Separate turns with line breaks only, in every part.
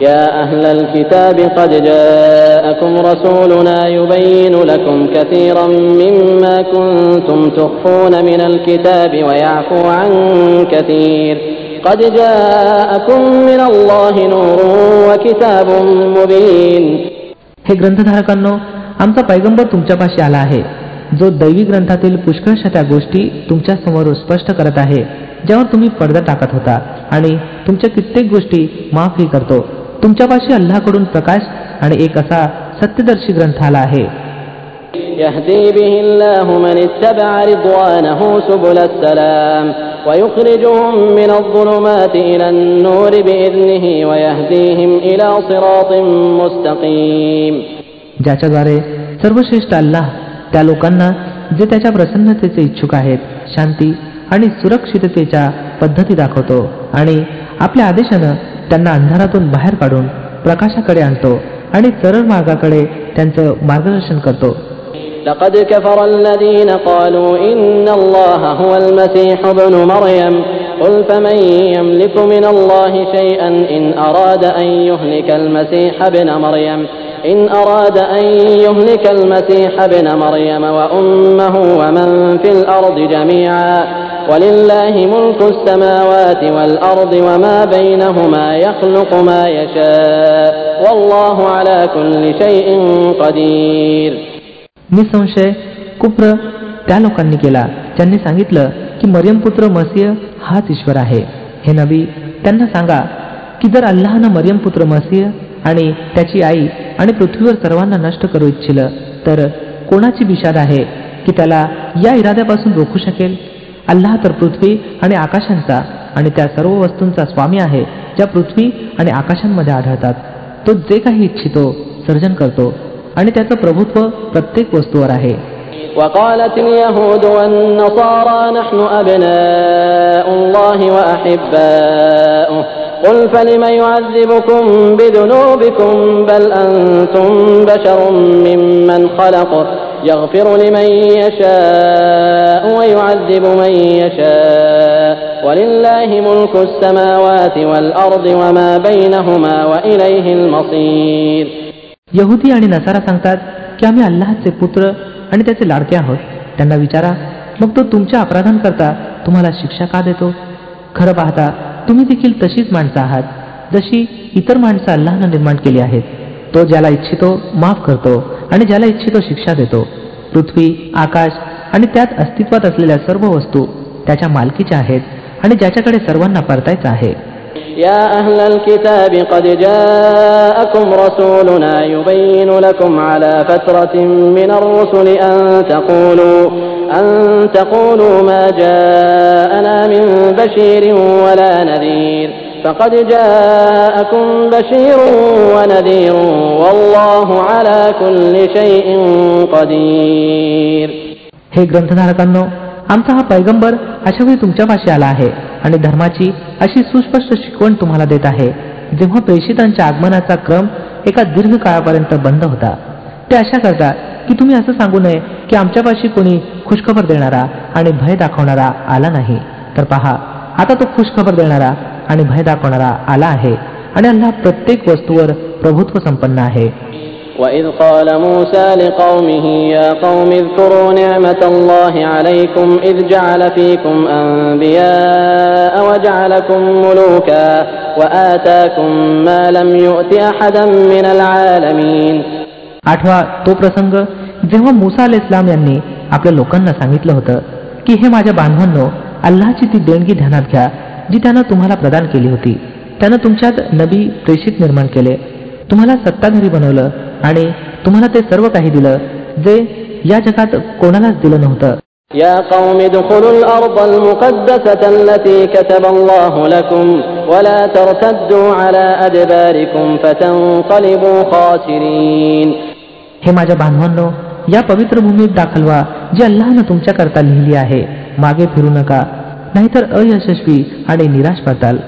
يا أهل الكتاب قد جاءكم رسولنا يبين لكم كثيرا مما كنتم تخفون من الكتاب ويعفو عن كثير قد جاءكم من الله نور وكتاب مبين
हे ग्रंथधारकांनो आमचा पैगंबर तुमच्यापाशी आला आहे जो दैवी ग्रंथातील पुष्कळशा त्या गोष्टी तुमच्या समोर स्पष्ट करत आहे ज्यावर तुम्ही पडदा टाकत होता आणि तुमच्या कित्येक गोष्टी माफही करतो तुमच्यापाशी अल्लाकडून प्रकाश आणि एक असा सत्यदर्शी ग्रंथ आला आहे
يهدي به الله من اتبع رضوانه سبل السلام ويخرجهم من الظلمات إلى النور بإذنه ويهديهم إلى صراط مستقيم
ज्याच्याद्वारे सर्वश्रेष्ठ अल्लाह त्या लोकांना जे त्याच्या प्रसन्नतेचे इच्छुक आहेत शांती आणि सुरक्षिततेच्या पद्धती दाखवतो आणि आपल्या आदेशानं त्यांना अंधारातून बाहेर काढून प्रकाशाकडे आणतो आणि सरळ मार्गाकडे त्यांचं मार्गदर्शन करतो
لقد كفر الذين قالوا إن الله هو المسيح ابن مريم قل فمن يملك من الله شيئا إن أراد أن يهلك المسيح ابن مريم إن أراد أن يهلك المسيح ابن مريم وأمه ومن في الأرض جميعا ولله ملك السماوات والأرض وما بينهما يخلق ما يشاء والله على كل شيء قدير
निसंशय कुप्र त्या लोकांनी केला ज्यांनी सांगितलं की मरियम पुत्र मसीह हाच ईश्वर आहे हे नबी त्यांना सांगा की जर अल्लाहनं मरियम पुत्र मसीह आणि त्याची आई आणि पृथ्वीवर सर्वांना नष्ट करू इच्छिलं तर कोणाची विषाद आहे की त्याला या इराद्यापासून रोखू शकेल अल्लाह तर पृथ्वी आणि आकाशांचा आणि त्या सर्व वस्तूंचा स्वामी आहे ज्या पृथ्वी आणि आकाशांमध्ये आढळतात तो जे काही इच्छितो सर्जन करतो आणि त्याचं प्रभुत्व प्रत्येक वस्तूवर आहे
وقالت اليهود والنصارى نحن أبناء الله وأحباؤه قل فلم يعذبكم بذنوبكم بل أنتم بشر ممن خلق يغفر لمن يشاء ويعذب من يشاء ولله ملك السماوات والأرض وما بينهما وإليه المصير
यहुदी आणि नसारा सांगतात की आम्ही अल्लाहचे पुत्र आणि त्याचे लाडके आहोत त्यांना विचारा मग तो तुमच्या अपराधांकरता तुम्हाला शिक्षा का देतो खरं पाहता तुम्ही देखील तशीच माणसं आहात जशी इतर माणसं अल्लाहनं निर्माण केली आहेत तो ज्याला इच्छितो माफ करतो आणि ज्याला इच्छितो शिक्षा देतो पृथ्वी आकाश आणि त्यात अस्तित्वात असलेल्या सर्व वस्तू त्याच्या मालकीच्या आहेत आणि ज्याच्याकडे सर्वांना परतायचं आहे
يا أهل الكتاب قد جاءكم رسولنا يبين لكم على فترة من الرسل أن تقولوا أن تقولوا ما جاءنا من بشير ولا نذير فقد جاءكم بشير ونذير والله على كل شيء قدير
हे ग्रंथधारकांनो आमचा हा पैगंबर अशा वेळी तुमच्यापाशी आला आहे आणि धर्माची अशी सुस्पष्ट शिकवण तुम्हाला देत आहे जेव्हा प्रेषितांच्या आगमनाचा क्रम एका दीर्घ काळापर्यंत बंद होता ते अशा करतात की तुम्ही असं सांगू नये की आमच्यापाशी कोणी खुशखबर देणारा आणि भय दाखवणारा आला नाही तर पहा आता तो खुशखबर देणारा आणि भय दाखवणारा आला आहे आणि अल्लाह प्रत्येक वस्तूवर प्रभुत्व संपन्न आहे
وإذ قال موسى لقومه يا قوم اذكروا نعمة الله عليكم إذ جعل فيكم أنبياء وجعلكم ملوكا وآتاكم ما لم يؤت أحدا من العالمين
आठवा तो प्रसंग जेव्हा मुसा अल इस्लाम यांनी आपल्या लोकांना सांगितलं होतं की हे माझ्या बांधवांनो अल्लाची ती देणगी ध्यानात घ्या जी त्यानं तुम्हाला प्रदान केली होती त्यानं तुमच्यात नबी प्रेषित निर्माण केले तुम्हाला सत्ताधारी बनवलं आणि तुम्हाला ते सर्व काही दिलं जे या जगात कोणालाच दिलं नव्हतं
يا قوم ادخلوا الأرض المقدسة التي كتب الله لكم ولا ترتدوا على أدباركم فتنقلبوا خاسرين
हे माझ्या बांधवांनो या पवित्र भूमीत दाखल व्हा जी अल्लाहनं तुमच्याकरता लिहिली आहे मागे फिरू नका नाहीतर अयशस्वी आणि निराश पडताल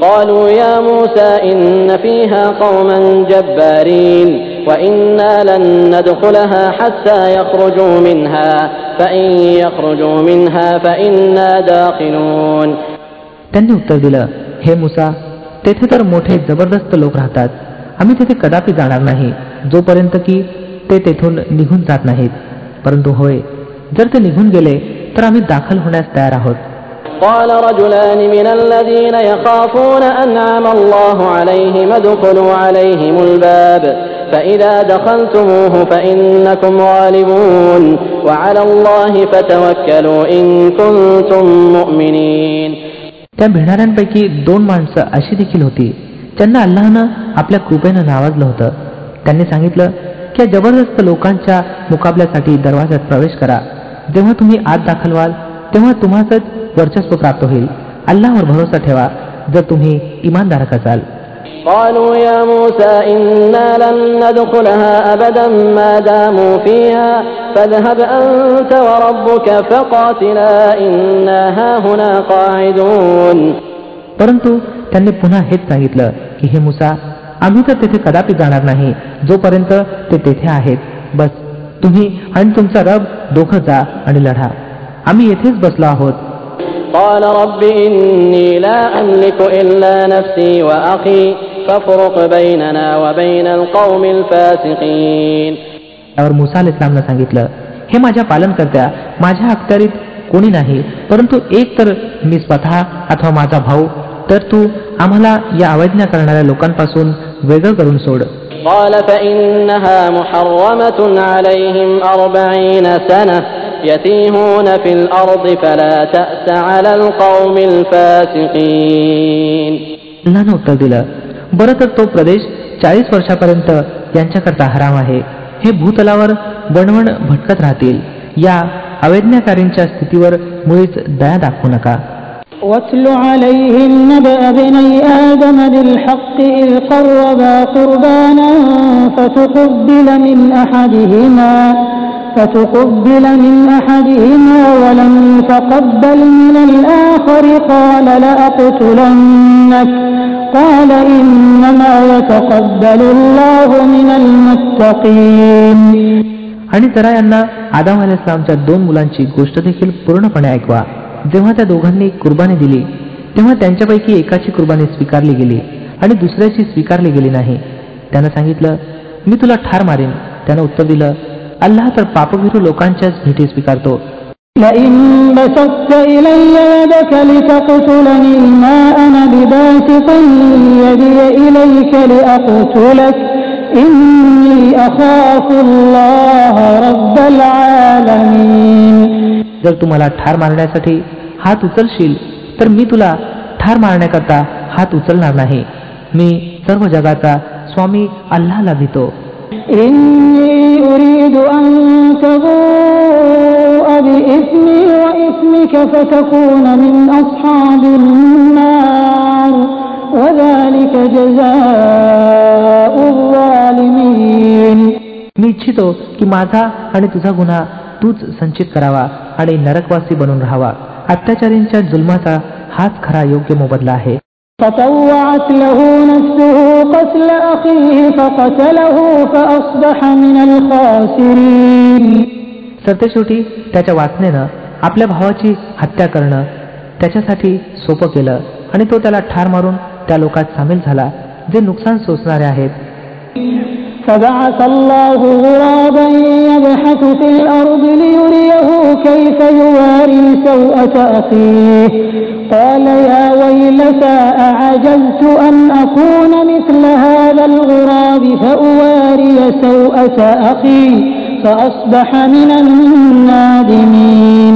قالوا يا موسى إن فيها قوما جبارين وإنا لن ندخلها حتى يخرجوا منها فإن يخرجوا منها فإنا داخلون
त्यांनी उत्तर दिलं हे मुसा तेथे तर मोठे जबरदस्त लोक राहतात आम्ही तेथे कदापि जाणार नाही जोपर्यंत की ते तेथून निघून जात नाहीत परंतु होय जर ते निघून गेले तर आम्ही दाखल होण्यास तयार आहोत
قال رجلان من الذين يخافون أنعم الله عليهم ادخلوا عليهم الباب فإذا دخلتموه فإنكم غالبون وعلى الله فتوكلوا إن كنتم مؤمنين
त्या भिणाऱ्यांपैकी दोन माणसं अशी देखील होती ज्यांना अल्लानं आपल्या कृपेनं नावाजलं होतं त्यांनी सांगितलं की या जबरदस्त लोकांच्या मुकाबल्यासाठी दरवाज्यात प्रवेश करा जेव्हा तुम्ही आत दाखल व्हाल तेव्हा तुम्हाच वर्चस्व प्राप्त होईल अल्लावर भरोसा ठेवा जर तुम्ही इमानदारक असाल
قالوا يا موسى إنا لن ندخلها أبدا ما داموا فيها فاذهب أنت وربك فقاتلا إنا هاهنا قاعدون
परंतु त्यांनी पुन्हा हेच सांगितलं की हे मुसा आम्ही तर तेथे कदापि जाणार नाही जोपर्यंत ते तेथे आहेत बस तुम्ही आणि तुमचा रब दोघं जा आणि लढा आम्ही येथेच बसलो आहोत
قال رب إني لا أملك إلا نفسي وأخي فافرق بيننا وبين القوم الفاسقين
त्यावर मुसा अल इस्लामनं सांगितलं हे माझ्या पालनकर्त्या माझ्या अखत्यारीत कोणी नाही परंतु एक तर मी स्वतः अथवा माझा भाऊ तर तू आम्हाला या अवैज्ञा करणाऱ्या लोकांपासून वेगळं करून सोड
قال فإنها محرمة عليهم أربعين سنة يتيهون في الأرض فلا تأس على القوم الفاسقين
अल्लानं उत्तर दिलं बरं तर तो प्रदेश चाळीस वर्षापर्यंत यांच्याकरता हराम आहे हे भूतलावर वणवण भटकत राहतील या अवैज्ञाकारींच्या स्थितीवर मुळीच दया दाखवू नका
واتل عليهم نبأ ابني آدم بالحق إذ قربا قربانا فتقبل من أحدهما فتقبل من أحدهما ولم يتقبل من الآخر قال لأقتلنك قال إنما يتقبل الله من المتقين
आणि जरा यांना आदाम इस्लामच्या दोन मुलांची गोष्ट देखील पूर्णपणे ऐकवा जेव्हा त्या दोघांनी कुर्बानी दिली तेव्हा त्यांच्यापैकी एकाची कुर्बानी स्वीकारली गेली आणि दुसऱ्याची स्वीकारली गेली नाही त्यानं सांगितलं मी तुला ठार मारेन त्यानं उत्तर दिलं अल्लाह तर पापभिरू लोकांच्याच भेटी स्वीकारतो. जर तू मला ठार मारण्यासाठी हात उचलशील तर मी तुला ठार मारण्याकरता हात उचलणार नाही. मी सर्व जगाचा स्वामी अल्लाला भीतो
إني أريد أن تبوء بإثمي وإثمك فتكون من أصحاب النار وذلك جزاء الظالمين
मी इच्छितो की माझा आणि तुझा गुन्हा तूच संचित करावा आणि नरकवासी बनून राहावा अत्याचारींच्या जुलमाचा हाच खरा योग्य मोबदला आहे
فطوعت له نفسه قتل أخيه فقتله فأصبح من الخاسرين
सरतेशेवटी त्याच्या वासनेनं आपल्या भावाची हत्या करणं त्याच्यासाठी सोपं केलं आणि तो त्याला ठार मारून त्या लोकात सामील झाला जे नुकसान सोसणारे आहेत
فبعث الله غرابا يبحث في الأرض ليريه كيف يواري سوءة أخيه قال يا ويلتى أعجزت أن أكون مثل هذا الغراب فأواري سوءة أخي فأصبح من النادمين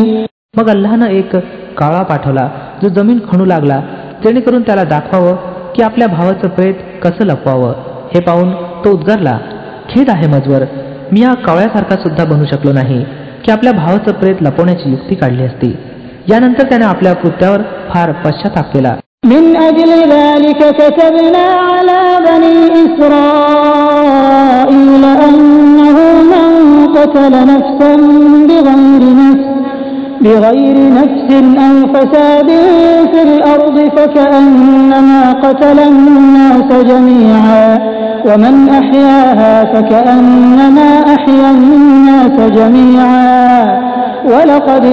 मग अल्लानं एक काळा पाठवला जो जमीन खणू लागला जेणेकरून त्याला दाखवावं की आपल्या भावाचं प्रेत कसं लपवावं हे पाहून तो उद्गारला खेद आहे मजवर मी या कावळ्यासारखा सुद्धा बनू शकलो नाही की आपल्या भावाचं प्रेत लपवण्याची युक्ती काढली असती यानंतर त्याने आपल्या कृत्यावर फार पश्चाताप केला
من أجل ذلك كتبنا على بني إسرائيل أنه من قتل نفسا بغير نفس بغير نفس أو فساد في الأرض فكأنما قتل الناس جميعا ومن أحياها فكأنما أحيا الناس جميعا ولقد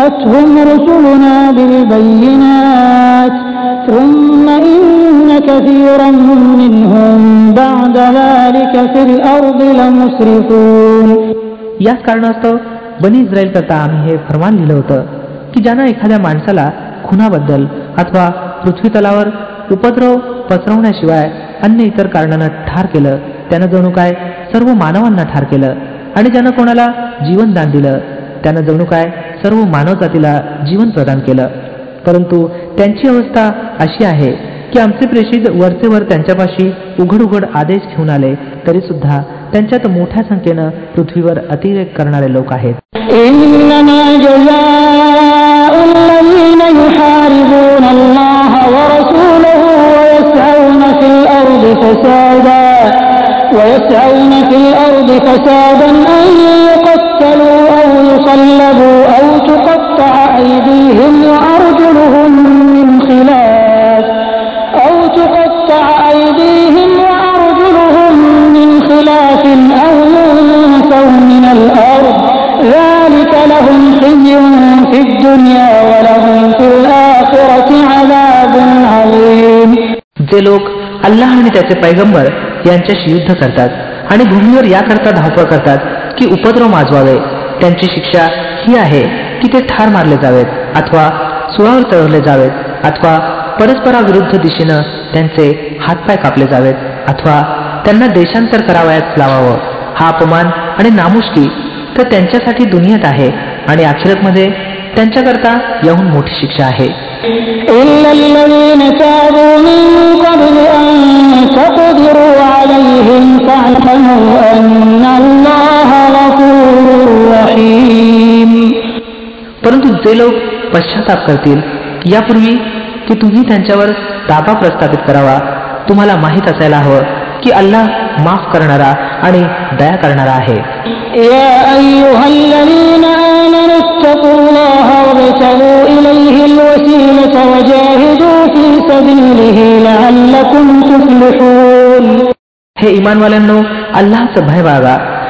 جاءتهم رسلنا بالبينات ثم وإن كثيرا منهم بعد ذلك في الأرض لمسرفون
याच कारणास्तव बनी इस्रायल करता आम्ही हे फरमान लिहिलं होतं की ज्यानं एखाद्या माणसाला खुनाबद्दल अथवा पृथ्वी तलावर उपद्रव पसरवण्याशिवाय अन्य इतर कारणानं ठार केलं त्यानं जणू काय सर्व मानवांना ठार केलं आणि ज्यानं कोणाला जीवनदान दिलं त्यानं जणू काय सर्व मानव जातीला जीवन प्रदान केलं परंतु त्यांची अवस्था अशी आहे की आमचे प्रेषित वरचे वर त्यांच्यापाशी उघड उघड आदेश घेऊन आले तरी सुद्धा त्यांच्यात मोठ्या संख्येनं पृथ्वीवर अतिरेक करणारे लोक आहेत
إنما جزاء الذين يحاربون الله ورسوله ويسعون في الأرض فسادا ويسعون في الأرض فسادا أن يقتلوا أو يصلبوا أو تقطع أيديهم وأرجلهم من خلاف أو تقطع أيديهم وأرجلهم من خلاف أو ينفوا من الأرض ذلك لهم خزي في الدنيا ولهم في الآخرة عذاب عظيم
जे लोक अल्लाह आणि त्याचे पैगंबर यांच्याशी युद्ध करतात आणि भूमीवर याकरता धावपळ करतात की उपद्रव माजवावे त्यांची शिक्षा ही आहे की ते ठार मारले जावेत अथवा सुळावर चढवले जावेत अथवा परस्पराविरुद्ध दिशेनं त्यांचे हातपाय कापले जावेत अथवा त्यांना देशांतर करावयास लावावं हा अपमान आणि नामुष्की तर त्यांच्यासाठी दुनियेत आहे आणि अखेरतमध्ये त्यांच्याकरता याहून मोठी शिक्षा आहे
إلا
परंतु जे लोक पश्चाताप करतील यापूर्वी की तुम्ही त्यांच्यावर ताबा प्रस्थापित करावा. तुम्हाला माहीत असायला हवं की अल्लाह माफ करणारा आणि दया करणारा आहे. हे इमानवाल्यांनो अल्लाचं भय बाळगा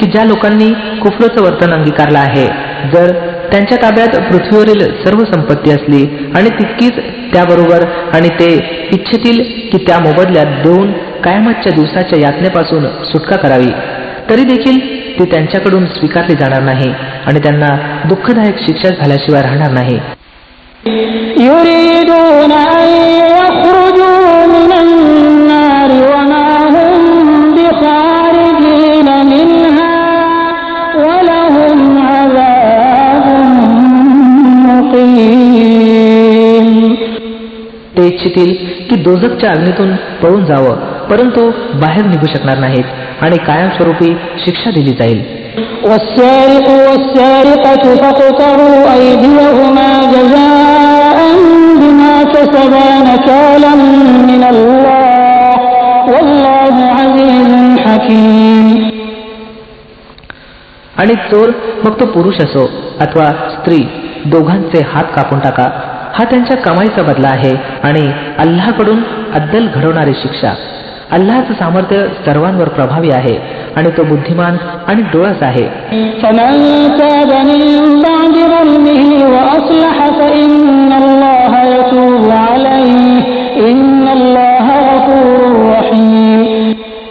की ज्या लोकांनी कुफरचं वर्तन अंगीकारलं आहे. जर त्यांच्या ताब्यात पृथ्वीवरील सर्व संपत्ती असली आणि तितकीच त्याबरोबर आणि ते इच्छितील की त्या मोबदल्यात देऊन कायमतच्या दिवसाच्या यातनेपासून सुटका करावी तरी देखील ती त्यांच्याकडून स्वीकारली जाणार नाही आणि त्यांना दुःखदायक शिक्षा झाल्याशिवाय राहणार नाही. इच्छितील की दोजकच्या अग्नीतून पळून जावं परंतु बाहेर निघू शकणार नाहीत आणि कायमस्वरूपी शिक्षा दिली जाईल. आणि चोर मग तो पुरुष असो अथवा स्त्री दोघांचे हात कापून टाका हा त्यांच्या कमाईचा बदला आहे आणि अल्लाकडून अद्दल घडवणारी शिक्षा. अल्लाचं सामर्थ्य सर्वांवर प्रभावी आहे आणि तो बुद्धिमान आणि डोळस आहे.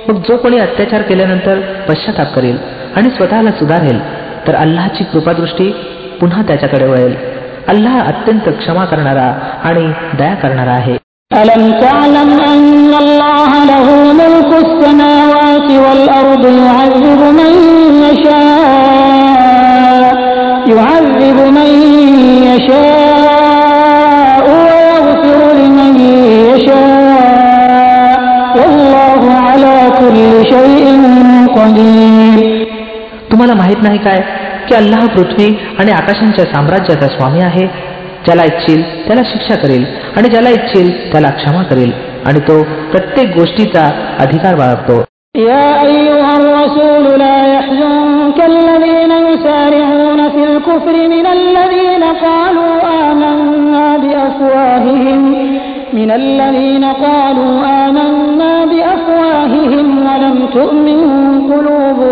मग जो कोणी अत्याचार केल्यानंतर पश्चाताप करेल आणि स्वतःला सुधारेल तर अल्लाची कृपादृष्टी पुन्हा त्याच्याकडे वळेल. अल्लाह अत्यंत क्षमा करणारा आणि दया करणारा आहे
ألم تعلم أن الله له ملك السماوات والأرض يعذب من يشاء يعذب من يشاء ويغفر لمن يشاء والله على كل شيء قدير
तुम्हाला माहित नाही काय की अल्लाह पृथ्वी आणि आकाशांच्या साम्राज्याचा स्वामी आहे ज्याला इच्छील त्याला शिक्षा करेल आणि ज्याला इच्छील त्याला क्षमा करेल आणि तो प्रत्येक गोष्टीचा अधिकार बाळगतो
يا أيها الرسول لا يحزنك الذين يسارعون في الكفر من الذين قالوا آمنا بأفواههم من الذين قالوا آمنا بأفواههم ولم تؤمن قلوبهم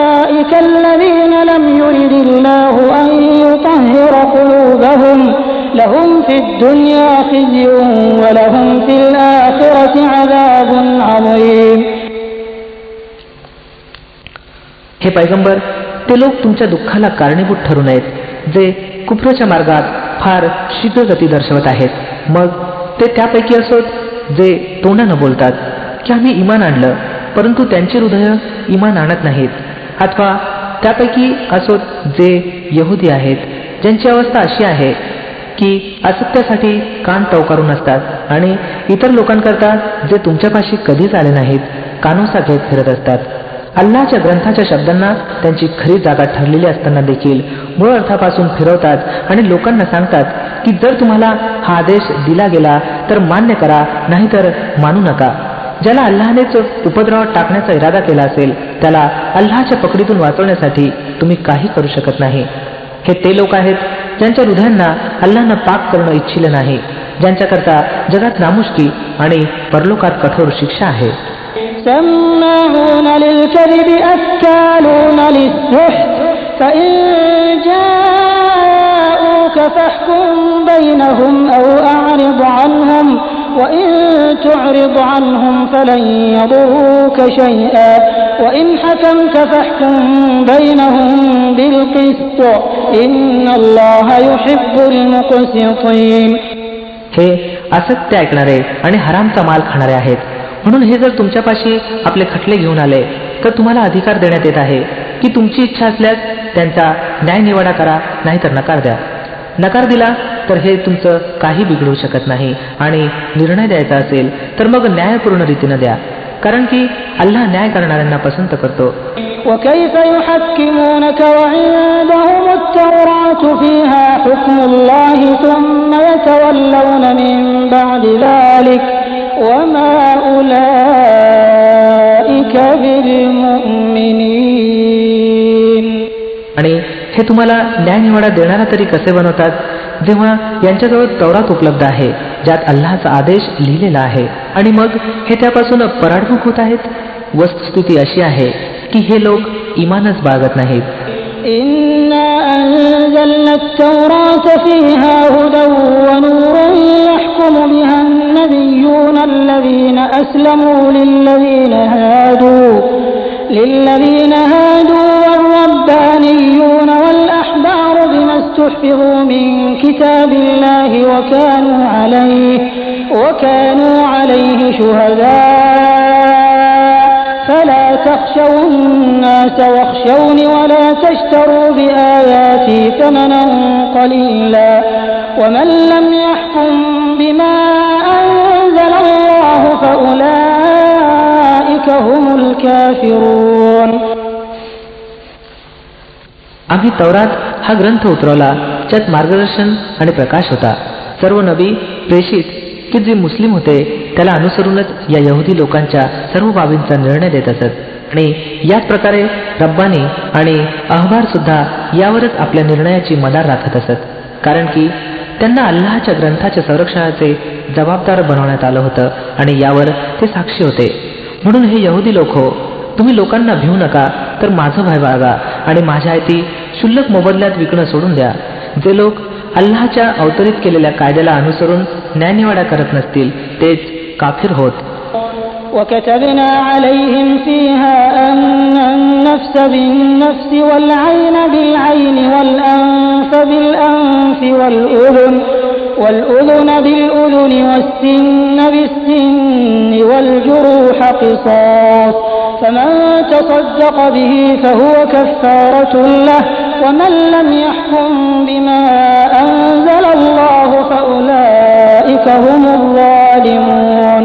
الذين لم يرد الله أن يطهر قلوبهم لهم في الدنيا خزي ولهم في الآخرة عذاب عظيم
हे पैगंबर ते लोक तुमच्या दुःखाला कारणीभूत ठरू नयेत जे कुप्रच्या मार्गात फार शीघ्र गती दर्शवत आहेत मग ते त्यापैकी असोत जे तोंडानं बोलतात की आम्ही इमान आणलं परंतु त्यांची हृदय इमान आणत नाहीत अथवा त्यापैकी असोत जे यहुदी आहेत ज्यांची अवस्था अशी आहे की असत्यासाठी कान टवकारून असतात आणि इतर लोकांकरता जे तुमच्यापाशी कधीच आले नाहीत कानोसा घेत फिरत असतात. अल्लाच्या ग्रंथाच्या शब्दांना त्यांची खरी जागा ठरलेली असताना देखील मूळ अर्थापासून फिरवतात आणि लोकांना सांगतात की जर तुम्हाला हा आदेश दिला गेला तर मान्य करा नाहीतर मानू नका. ज्याला अल्लानेच उपद्रवात टाकण्याचा इरादा केला असेल त्याला अल्लाच्या पकडीतून वाचवण्यासाठी तुम्ही काही करू शकत नाही हे ते लोक आहेत ज्यांच्या हृदयांना अल्लानं पाक करणं इच्छिलं नाही ज्यांच्याकरता जगात नामुष्की आणि परलोकात कठोर शिक्षा आहे
سماعون للكذب أكالون للسحت فإن جاءوك فاحكم بينهم أو أعرض عنهم وإن تعرض عنهم فلن يضروك شيئا وإن حكمت فاحكم بينهم بالقسط إن الله يحب المقسطين
हे असत्य ऐकणारे आणि हरामचा माल खाणारे आहेत म्हणून हे जर तुमच्यापाशी आपले खटले घेऊन आले तर तुम्हाला अधिकार देण्यात येत आहे की तुमची इच्छा असल्यास त्यांचा न्याय निवाडा करा नाहीतर नकार द्या नकार दिला तर हे तुमचं काही बिघडू शकत नाही आणि निर्णय द्यायचा असेल तर मग न्यायपूर्ण रीतीनं द्या कारण की अल्लाह न्याय करणाऱ्यांना पसंत करतो
وكيف يحكمونك وعندهم التوراة فيها حكم الله ثم يتولون من بعد ذلك وما أولئك بالمؤمنين
आणि हे तुम्हाला न्यायनिवाडा देणारा तरी कसे बनवतात जेव्हा यांच्याजवळ तौरात उपलब्ध आहे ज्यात अल्लाचा आदेश लिहिलेला आहे आणि मग हे त्यापासून पराडमुख होत आहेत वस्तुस्थिती अशी आहे की हे लोक इमानच बाळगत नाहीत
إنا أنزلنا التوراة فيها هدى ونور يحكم بها النبيون الذين أسلموا للذين هادوا للذين هادوا والربانيون والأحبار بما تحفظوا من كتاب الله وكانوا عليه وكانوا عليه شهداء. فلا تخشوا الناس واخشون ولا تشتروا بآياتي ثمنا قليلا. ومن لم يحكم بما أنزل الله فأولئك هم الكافرون.
हा ग्रंथ उतरवला ज्यात मार्गदर्शन आणि प्रकाश होता. सर्व नबी प्रेषित की जे मुस्लिम होते त्याला अनुसरूनच या यहुदी लोकांच्या सर्व बाबींचा निर्णय देत असत. आणि याच प्रकारे रब्बानी आणि अहबार सुद्धा यावरच आपल्या निर्णयाची मदार राखत असत. कारण की त्यांना अल्लाहच्या ग्रंथाच्या संरक्षणाचे जबाबदार बनवण्यात आलं होतं आणि यावर ते साक्षी होते. म्हणून हे यहुदी लोक हो तुम्ही लोकांना भिवू नका तर माझं भय बाळगा आणि माझ्या आयती शुल्लक मोबदल्यात विकणं सोडून द्या जे लोक अल्लाहच्या अवतरित केलेल्या कायद्याला अनुसरून न्यायनिवाडा करत नसतील तेच काफिर होत
وكتبنا عليهم فيها أن النفس بالنفس والعين بالعين والأنف بالأنف والأذن والأذن بالأذن والسن بالسن والجروح قصاص فمن تصدق به فهو كفارة له ومن لم يحكم بما أنزل الله فأولئك هم الظالمون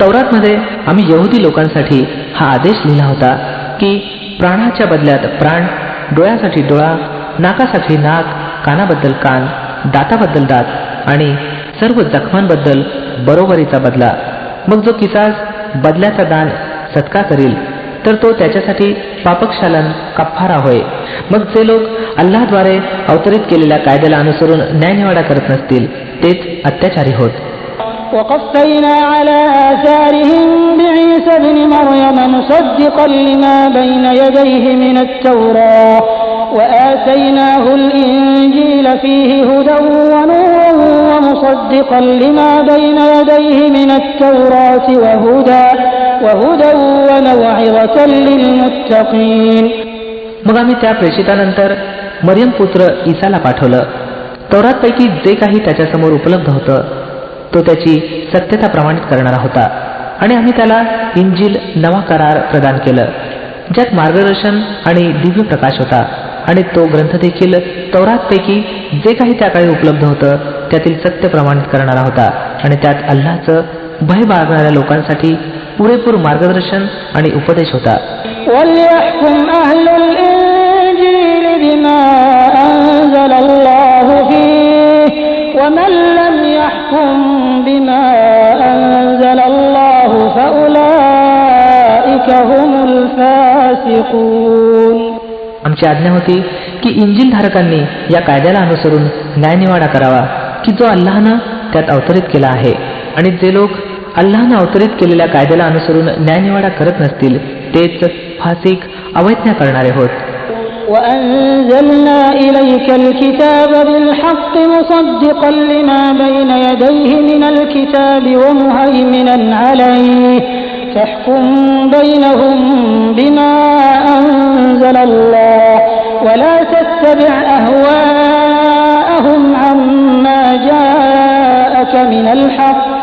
तौरातमध्ये आम्ही यहुदी लोकांसाठी हा आदेश लिहिला होता की प्राणाच्या बदल्यात प्राण डोळ्यासाठी डोळा नाकासाठी नाक कानाबद्दल कान दाताबद्दल दात आणि सर्व जखमांबद्दल बरोबरीचा बदला मग जो किसास बदल्याचा दान सत्कार करील तर तो त्याच्यासाठी पापकशालन कफ्फारा होय मग जे लोक अल्लाद्वारे अवतरित केलेल्या कायद्याला अनुसरून न्यायनिवाडा करत नसतील तेच अत्याचारी होत
وقفينا على آثارهم بعيسى ابن مريم مصدقا لما بين يديه من التوراة وآتيناه الإنجيل فيه هدى ونور ومصدقا لما بين يديه من التوراة وهدى وهدى وموعظة للمتقين
मग आम्ही त्या प्रेषितानंतर मरियम पुत्र ईसाला पाठवलं. तौरातपैकी जे काही त्याच्यासमोर उपलब्ध होतं तो त्याची सत्यता प्रमाणित करणारा होता. आणि आम्ही त्याला इंजिल नवा करार प्रदान केलं ज्यात मार्गदर्शन आणि दिव्य प्रकाश होता. आणि तो ग्रंथ देखील तौरातपैकी जे काही त्या काळी उपलब्ध होतं त्यातील सत्य प्रमाणित करणारा होता. आणि त्यात अल्लाचं भय बाळगणाऱ्या लोकांसाठी पुरेपूर मार्गदर्शन आणि उपदेश होता. आमची आज्ञा होती की इंजिन धारकांनी या कायद्याला अनुसरून न्यायनिवाडा करावा की जो अल्लाहानं त्यात अवतरित केला आहे. आणि जे लोक अल्लाहनं अवतरित केलेल्या कायद्याला अनुसरून न्यायनिवाडा करत नसतील तेच फासिक अवैज्ञा करणारे होत
وأنزلنا إليك الكتاب بالحق مصدقا لما بين يديه من الكتاب ومهيمنا عليه فاحكم بينهم بما أنزل الله ولا تتبع أهواءهم عما جاءك من الحق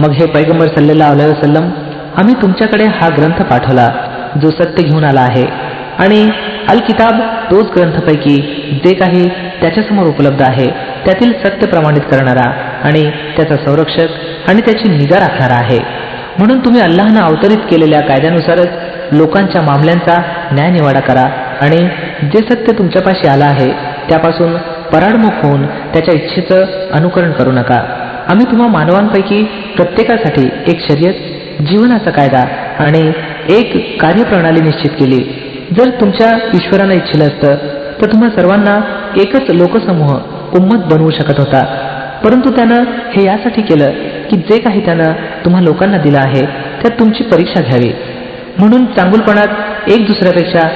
मग हे पैगंबर सल्लेला अलैहि वसल्लम आम्ही तुमच्याकडे हा ग्रंथ पाठवला जो सत्य घेऊन आला आहे. आणि अल किताब तोच ग्रंथपैकी जे काही त्याच्यासमोर उपलब्ध आहे त्यातील सत्य प्रमाणित करणारा आणि त्याचा संरक्षक आणि त्याची निगा राखणारा आहे. म्हणून तुम्ही अल्लाहनं अवतरित केलेल्या कायद्यानुसारच लोकांच्या मामल्यांचा न्यायनिवाडा करा आणि जे सत्य तुमच्यापाशी आलं आहे त्यापासून पराडमुख होऊन त्याच्या इच्छेचं अनुकरण करू नका. आम्ही तुम्हा मानवांपैकी प्रत्येकासाठी एक शर्यत जीवनाचा कायदा आणि एक कार्यप्रणाली निश्चित केली. जर तुमच्या ईश्वरानं इच्छिलं असतं तर तुम्हा सर्वांना एकच लोकसमूह उम्मत बनवू शकत होता. परंतु त्यानं हे यासाठी केलं की जे काही त्यानं तुम्हा लोकांना दिलं आहे त्यात तुमची परीक्षा घ्यावी. म्हणून चांगुलपणात एक दुसऱ्यापेक्षा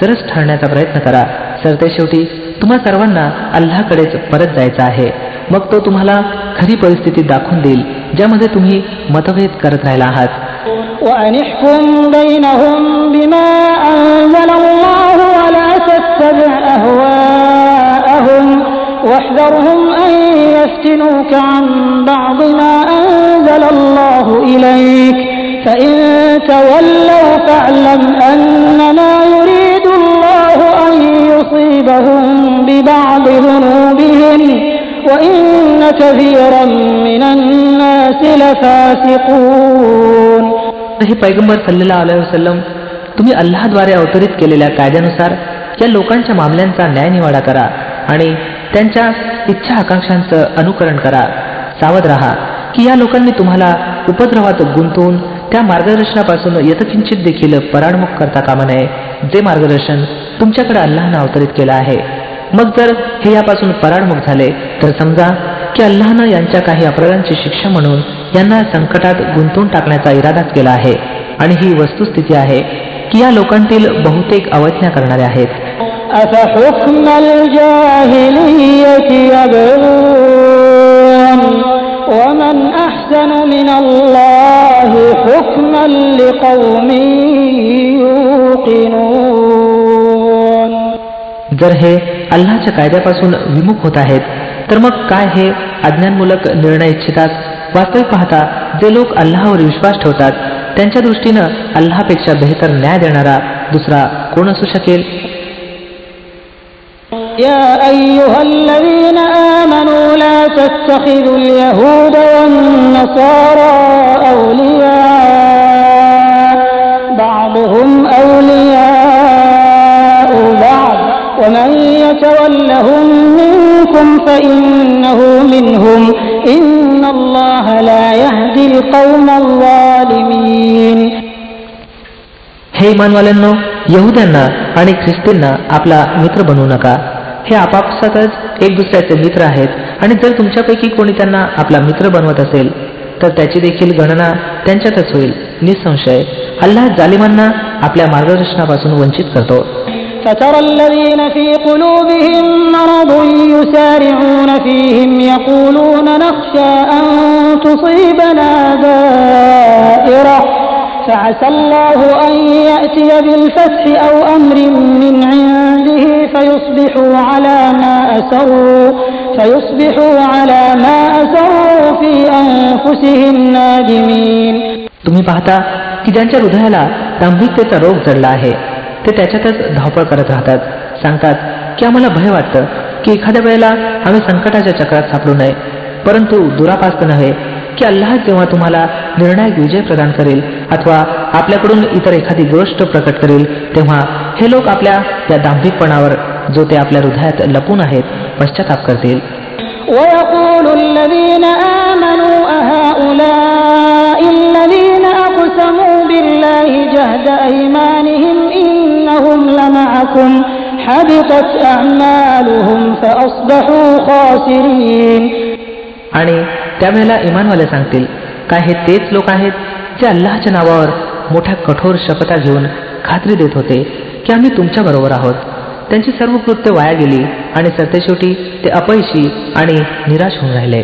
सरस ठरण्याचा प्रयत्न करा. सरते शेवटी तुम्हा सर्वांना अल्लाकडेच परत जायचं आहे मग तो तुम्हाला खरी परिस्थिती दाखवून देईल ज्यामध्ये तुम्ही मतभेद करत राहिला आहात
وأنحكم بينهم بما أنزل الله ولا تتبع أهواءهم واحذرهم أن يفتنوك عن بعض ما أنزل الله إليك فإن تولوا فاعلم أنما يريد الله أن يصيبهم ببعض ذنوبهم وإن كثيرا من الناس لفاسقون
हे पैगंबर सल्लेला अलैहि वसल्लम तुम्ही अल्लाद्वारे अवतरित केलेल्या कायद्यानुसार या लोकांच्या मामल्यांचा न्यायनिवाडा करा आणि त्यांच्या इच्छा आकांक्षांचं अनुकरण करा सावध राहा की या लोकांनी तुम्हाला उपद्रवात गुंतवून त्या मार्गदर्शनापासून यथकिंचित देखील पराडमुख करता कामा नये जे मार्गदर्शन तुमच्याकडे अल्लानं अवतरित केलं आहे मग जर हे यापासून पराडमुख झाले तर समजा की अल्लानं यांच्या काही अपराधांची शिक्षा म्हणून यांना संकटात गुंतवून टाकण्याचा इरादाच केला आहे. आणि ही वस्तुस्थिती आहे की या लोकांतील बहुतेक अवज्ञा करणारे आहेत. जर हे अल्लाच्या कायद्यापासून विमुख होत आहेत तर मग काय हे अज्ञानमूलक निर्णय इच्छितात वास्तविक पाहता जे लोक अल्लावर विश्वास ठेवतात त्यांच्या दृष्टीनं अल्लापेक्षा बेहतर न्याय देणारा दुसरा कोण असू शकेल
يا أيها الذين آمنوا لا تتخذوا اليهود والنصارى أولياء
हे इमानवाल्यांनो यहुद्यांना आणि ख्रिस्तींना आपला मित्र बनवू नका. हे आपापसातच एक दुसऱ्याचे मित्र आहेत आणि जर तुमच्यापैकी कोणी त्यांना आपला मित्र बनवत असेल तर त्याची देखील गणना त्यांच्यातच होईल निसंशय. अल्लाह जालिमांना आपल्या मार्गदर्शनापासून वंचित करतो.
فترى الذين في قلوبهم مرض يسارعون فيهم يقولون نخشى أن تصيبنا دائرة فعسى الله أن يأتي بالفتح أو أمر من عنده فيصبحوا على ما أسروا فيصبحوا على ما أسروا في أنفسهم نادمين
तुम्ही पाहता की ज्यांच्या हृदयाला दांभिकतेचा रोग जडला आहे ते त्याच्यातच धावपळ करत राहतात सांगतात की आम्हाला भय वाटतं की एखाद्या वेळेला आम्ही संकटाच्या चक्रात सापडू नये परंतु दुरापास्त नव्हे की अल्लाह जेव्हा तुम्हाला निर्णायक विजय प्रदान करेल अथवा आपल्याकडून इतर एखादी गोष्ट प्रकट करेल तेव्हा हे लोक आपल्या या दांभिकपणावर जो ते आपल्या हृदयात लपून आहेत पश्चाताप करतील
ويقول الذين آمنوا أهؤلاء الذين أقسموا بالله جهد أيمانهم إنهم لمعكم حبطت أعمالهم فأصبحوا خاسرين
आणि त्यावेळेला इमानवाले सांगतील काय हे तेच लोक आहेत जे अल्लाहच्या नावावर मोठ्या कठोर शपथा घेऊन खात्री देत होते की आम्ही तुमच्या बरोबर आहोत त्यांची सर्व कृत्य वाया गेली आणि सरतेशेवटी ते अपयशी आणि निराश होऊन राहिले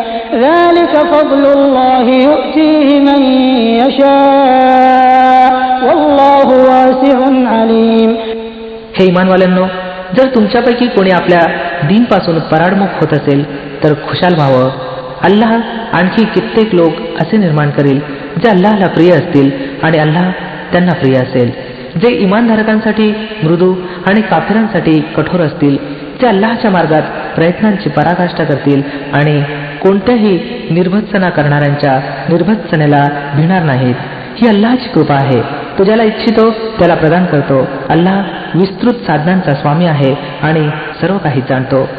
ذلك فضل الله يؤتيه من يشاء والله واسع عليم
हे इमानवाल्यांनो जर तुमच्यापैकी कोणी आपल्या दीनपासून पराडमुख होत असेल तर खुशाल व्हावं अल्लाह आणखी कित्येक लोक असे निर्माण करेल जे अल्लाहला प्रिय असतील आणि अल्लाह त्यांना प्रिय असेल जे इमानधारकांसाठी मृदू आणि काफिरांसाठी कठोर असतील जे अल्लाहच्या मार्गात प्रयत्नांची पराकाष्ठा करतील आणि कोणत्याही निर्भत्सना करणाऱ्यांच्या निर्भत्सनेला भिणार नाहीत. ही अल्लाहची कृपा आहे. तो ज्याला इच्छितो त्याला प्रदान करतो. अल्लाह विस्तृत साधनांचा स्वामी आहे आणि सर्व काही जाणतो.